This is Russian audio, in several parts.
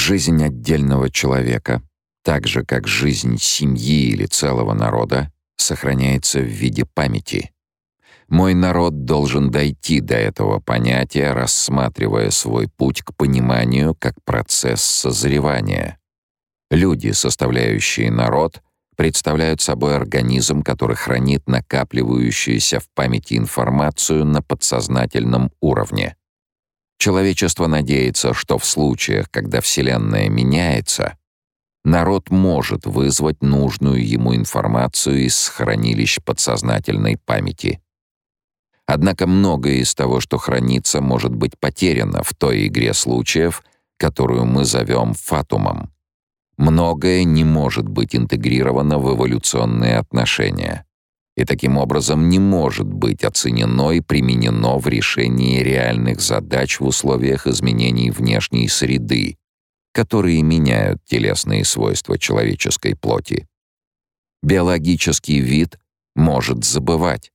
Жизнь отдельного человека, так же как жизнь семьи или целого народа, сохраняется в виде памяти. Мой народ должен дойти до этого понятия, рассматривая свой путь к пониманию как процесс созревания. Люди, составляющие народ, представляют собой организм, который хранит накапливающуюся в памяти информацию на подсознательном уровне. Человечество надеется, что в случаях, когда Вселенная меняется, народ может вызвать нужную ему информацию из хранилищ подсознательной памяти. Однако многое из того, что хранится, может быть потеряно в той игре случаев, которую мы зовем фатумом. Многое не может быть интегрировано в эволюционные отношения и таким образом не может быть оценено и применено в решении реальных задач в условиях изменений внешней среды, которые меняют телесные свойства человеческой плоти. Биологический вид может забывать.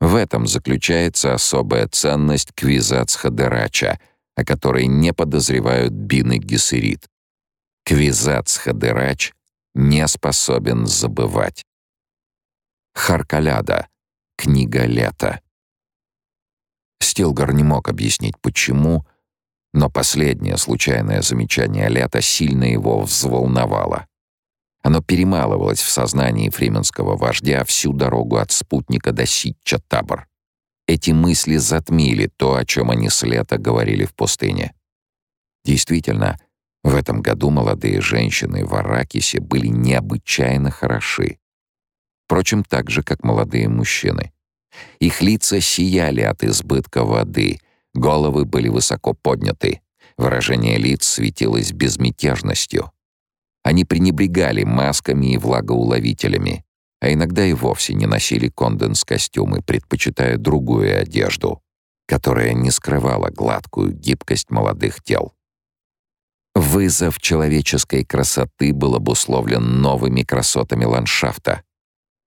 В этом заключается особая ценность квизацхадерача, о которой не подозревают Бин и Гессерит. Квизацхадерач не способен забывать. Харкаляда. Книга лета. Стилгар не мог объяснить, почему, но последнее случайное замечание лета сильно его взволновало. Оно перемалывалось в сознании фрименского вождя всю дорогу от спутника до Ситча-Табор. Эти мысли затмили то, о чем они с лета говорили в пустыне. Действительно, в этом году молодые женщины в Аракисе были необычайно хороши. Впрочем, так же, как молодые мужчины. Их лица сияли от избытка воды, головы были высоко подняты, выражение лиц светилось безмятежностью. Они пренебрегали масками и влагоуловителями, а иногда и вовсе не носили конденс-костюмы, предпочитая другую одежду, которая не скрывала гладкую гибкость молодых тел. Вызов человеческой красоты был обусловлен новыми красотами ландшафта,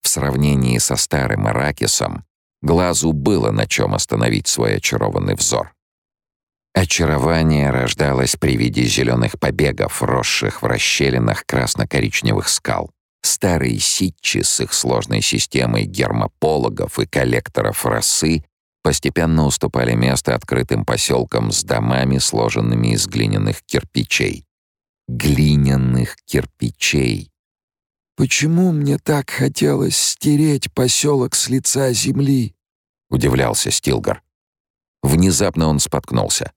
в сравнении со старым Аракисом глазу было на чем остановить свой очарованный взор. Очарование рождалось при виде зеленых побегов, росших в расщелинах красно-коричневых скал. Старые ситчи с их сложной системой гермопологов и коллекторов росы постепенно уступали место открытым поселкам с домами, сложенными из глиняных кирпичей. Глиняных кирпичей. «Почему мне так хотелось стереть поселок с лица земли?» — удивлялся Стилгар. Внезапно он споткнулся.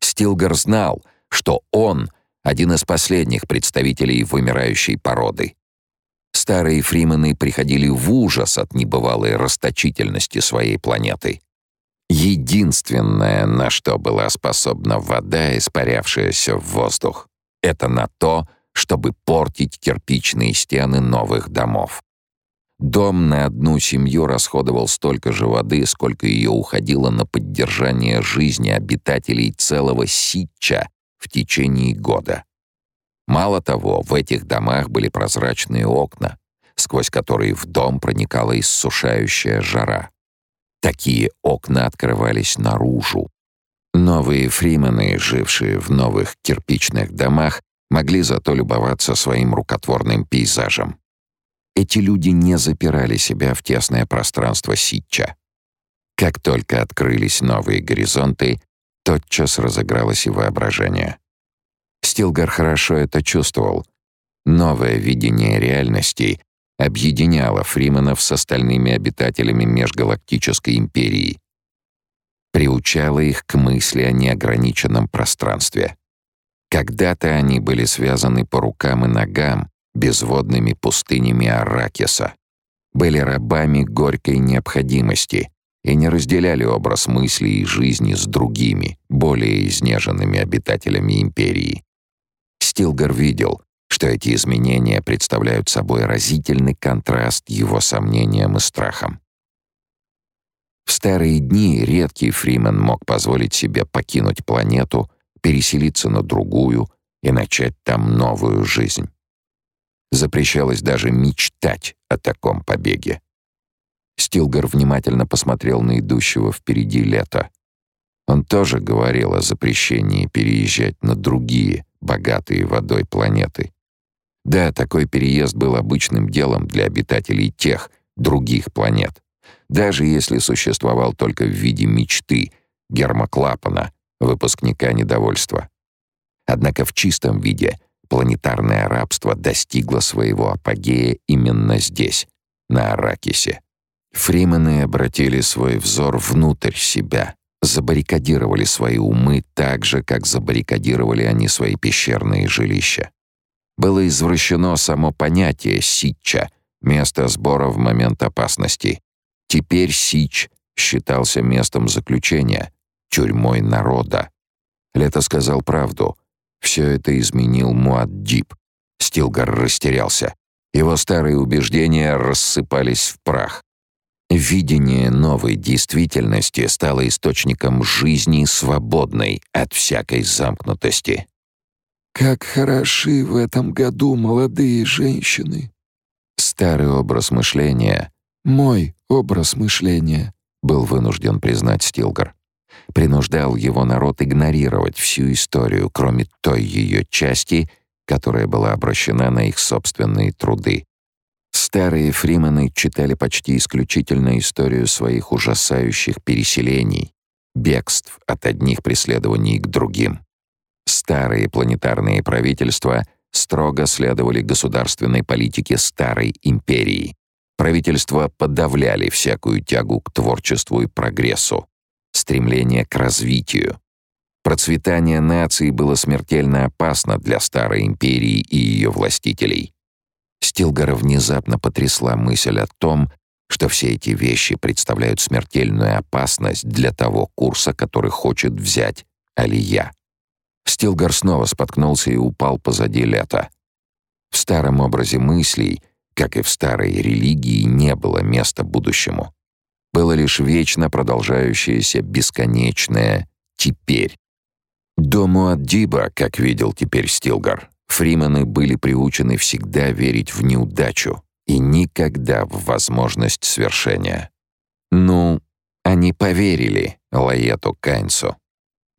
Стилгар знал, что он — один из последних представителей вымирающей породы. Старые фримены приходили в ужас от небывалой расточительности своей планеты. Единственное, на что была способна вода, испарявшаяся в воздух, это на то, чтобы портить кирпичные стены новых домов. Дом на одну семью расходовал столько же воды, сколько ее уходило на поддержание жизни обитателей целого Ситча в течение года. Мало того, в этих домах были прозрачные окна, сквозь которые в дом проникала иссушающая жара. Такие окна открывались наружу. Новые фримены, жившие в новых кирпичных домах, могли зато любоваться своим рукотворным пейзажем. Эти люди не запирали себя в тесное пространство Ситча. Как только открылись новые горизонты, тотчас разыгралось и воображение. Стилгар хорошо это чувствовал. Новое видение реальности объединяло Фриманов с остальными обитателями межгалактической империи. Приучало их к мысли о неограниченном пространстве. Когда-то они были связаны по рукам и ногам безводными пустынями Аракиса, были рабами горькой необходимости и не разделяли образ мысли и жизни с другими, более изнеженными обитателями империи. Стилгар видел, что эти изменения представляют собой разительный контраст его сомнениям и страхам. В старые дни редкий Фримен мог позволить себе покинуть планету переселиться на другую и начать там новую жизнь. Запрещалось даже мечтать о таком побеге. Стилгар внимательно посмотрел на идущего впереди лето. Он тоже говорил о запрещении переезжать на другие, богатые водой планеты. Да, такой переезд был обычным делом для обитателей тех, других планет. Даже если существовал только в виде мечты гермоклапана, выпускника недовольства. Однако в чистом виде планетарное рабство достигло своего апогея именно здесь, на Аракисе. Фримены обратили свой взор внутрь себя, забаррикадировали свои умы так же, как забаррикадировали они свои пещерные жилища. Было извращено само понятие «ситча» — место сбора в момент опасности. Теперь Сич считался местом заключения, тюрьмой народа. Лето сказал правду. Все это изменил Муаддиб. Стилгар растерялся. Его старые убеждения рассыпались в прах. Видение новой действительности стало источником жизни, свободной от всякой замкнутости. «Как хороши в этом году молодые женщины!» Старый образ мышления, мой образ мышления, был вынужден признать Стилгар. Принуждал его народ игнорировать всю историю, кроме той ее части, которая была обращена на их собственные труды. Старые фримены читали почти исключительно историю своих ужасающих переселений, бегств от одних преследований к другим. Старые планетарные правительства строго следовали государственной политике старой империи. Правительства подавляли всякую тягу к творчеству и прогрессу, стремление к развитию. Процветание нации было смертельно опасно для старой империи и ее властителей. Стилгара внезапно потрясла мысль о том, что все эти вещи представляют смертельную опасность для того курса, который хочет взять Алия. Стилгар снова споткнулся и упал позади лета. В старом образе мыслей, как и в старой религии, не было места будущему. Было лишь вечно продолжающееся бесконечное «теперь». До Муаддиба, как видел теперь Стилгар, Фримены были приучены всегда верить в неудачу и никогда в возможность свершения. Ну, они поверили Лаету Кайнсу.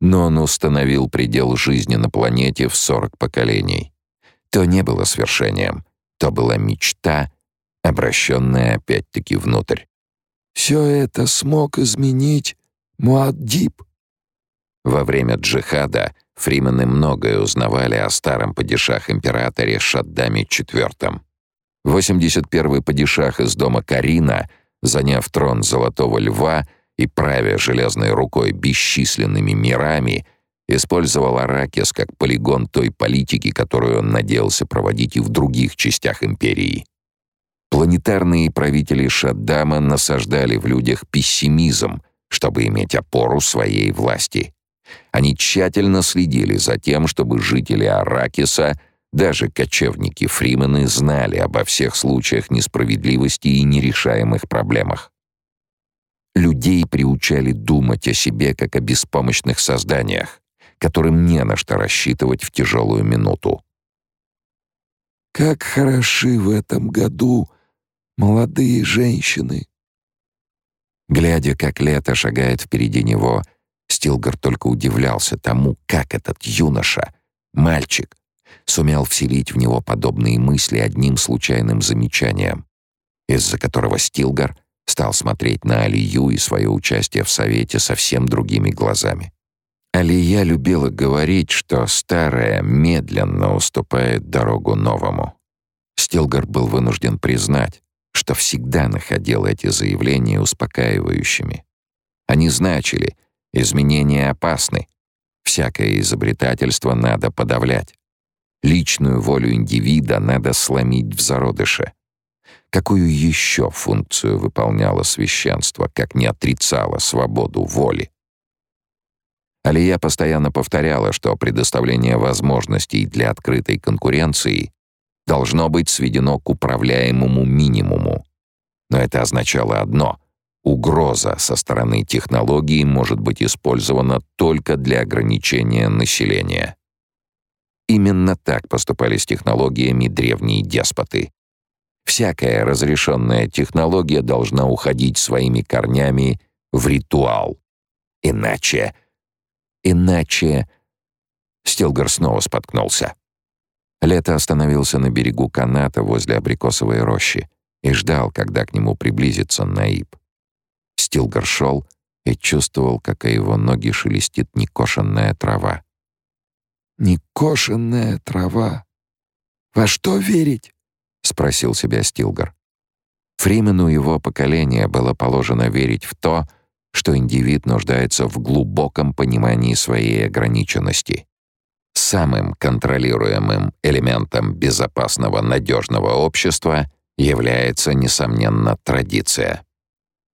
Но он установил предел жизни на планете в 40 поколений. То не было свершением, то была мечта, обращенная опять-таки внутрь. «Все это смог изменить Муаддиб». Во время джихада — Фримены многое узнавали о старом падишах-императоре Шаддаме IV. 81-й падишах из дома Карина, заняв трон Золотого Льва и правя железной рукой бесчисленными мирами, использовал Аракис как полигон той политики, которую он надеялся проводить и в других частях империи. Планетарные правители Шаддама насаждали в людях пессимизм, чтобы иметь опору своей власти. Они тщательно следили за тем, чтобы жители Аракиса, даже кочевники Фримены, знали обо всех случаях несправедливости и нерешаемых проблемах. Людей приучали думать о себе как о беспомощных созданиях, которым не на что рассчитывать в тяжелую минуту. «Как хороши в этом году молодые женщины!» Глядя, как лето шагает впереди него — Стилгар только удивлялся тому, как этот юноша, мальчик, сумел вселить в него подобные мысли одним случайным замечанием, из-за которого Стилгар стал смотреть на Алию и свое участие в совете совсем другими глазами. Алия любила говорить, что старое медленно уступает дорогу новому. Стилгар был вынужден признать, что всегда находил эти заявления успокаивающими. Они значили — Изменения опасны. Всякое изобретательство надо подавлять. Личную волю индивида надо сломить в зародыше. Какую еще функцию выполняло священство, как не отрицало свободу воли? Алия постоянно повторяла, что предоставление возможностей для открытой конкуренции должно быть сведено к управляемому минимуму. Но это означало одно Угроза со стороны технологии может быть использована только для ограничения населения. Именно так поступали с технологиями древние деспоты. Всякая разрешенная технология должна уходить своими корнями в ритуал. Иначе... Иначе... Стилгар снова споткнулся. Лето остановился на берегу каната возле абрикосовой рощи и ждал, когда к нему приблизится Наиб. Стилгар шел и чувствовал, как о его ноги шелестит некошенная трава. «Некошенная трава! Во что верить?» — спросил себя Стилгар. Фримену его поколения было положено верить в то, что индивид нуждается в глубоком понимании своей ограниченности. Самым контролируемым элементом безопасного надежного общества является, несомненно, традиция.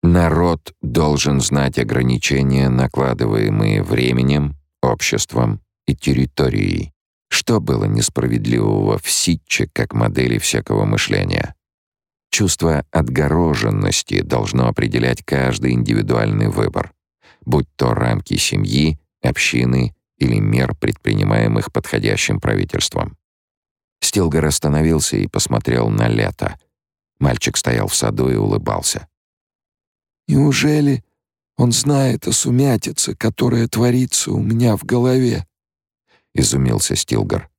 Народ должен знать ограничения, накладываемые временем, обществом и территорией. Что было несправедливого в Ситче как модели всякого мышления? Чувство отгороженности должно определять каждый индивидуальный выбор, будь то рамки семьи, общины или мер, предпринимаемых подходящим правительством. Стилгар остановился и посмотрел на лето. Мальчик стоял в саду и улыбался. «Неужели он знает о сумятице, которая творится у меня в голове?» — изумился Стилгар.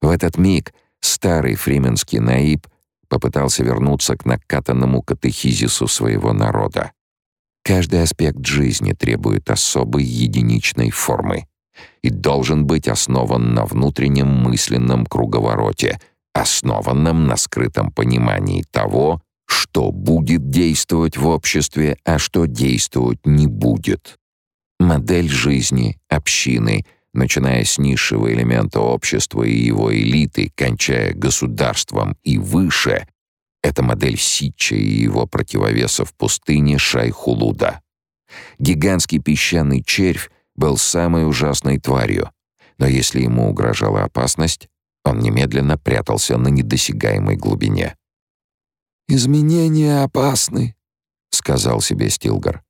В этот миг старый фрименский наиб попытался вернуться к накатанному катехизису своего народа. Каждый аспект жизни требует особой единичной формы и должен быть основан на внутреннем мысленном круговороте, основанном на скрытом понимании того, что будет действовать в обществе, а что действовать не будет. Модель жизни, общины, начиная с низшего элемента общества и его элиты, кончая государством и выше, это модель Ситча и его противовеса в пустыне Шайхулуда. Гигантский песчаный червь был самой ужасной тварью, но если ему угрожала опасность, он немедленно прятался на недосягаемой глубине. «Изменения опасны», — сказал себе Стилгар.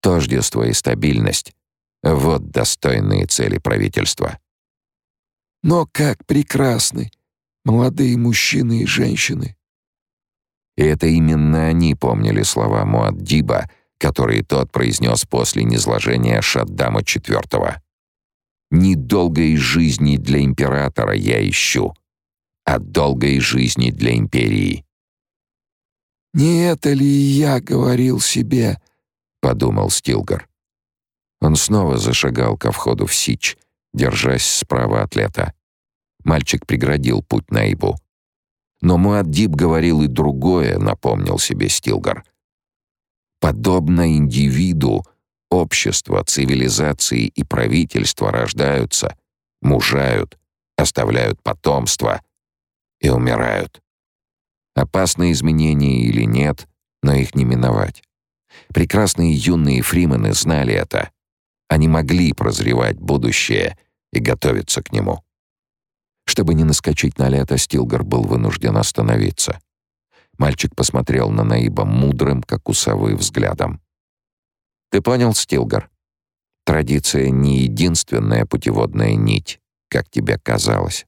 Тождество и стабильность — вот достойные цели правительства. Но как прекрасны молодые мужчины и женщины. И это именно они помнили слова Муаддиба, которые тот произнес после низложения Шаддама IV. «Не жизни для императора я ищу, а долгой жизни для империи». «Не это ли я говорил себе?» — подумал Стилгар. Он снова зашагал ко входу в Сич, держась справа от лета. Мальчик преградил путь Наибу. Но Муаддиб говорил и другое, напомнил себе Стилгар — Подобно индивиду, общество, цивилизации и правительства рождаются, мужают, оставляют потомство и умирают. Опасны изменения или нет, но их не миновать. Прекрасные юные фримены знали это. Они могли прозревать будущее и готовиться к нему. Чтобы не наскочить на лето, Стилгар был вынужден остановиться. Мальчик посмотрел на Наиба мудрым, как у совы, взглядом. «Ты понял, Стилгар? Традиция не единственная путеводная нить, как тебе казалось.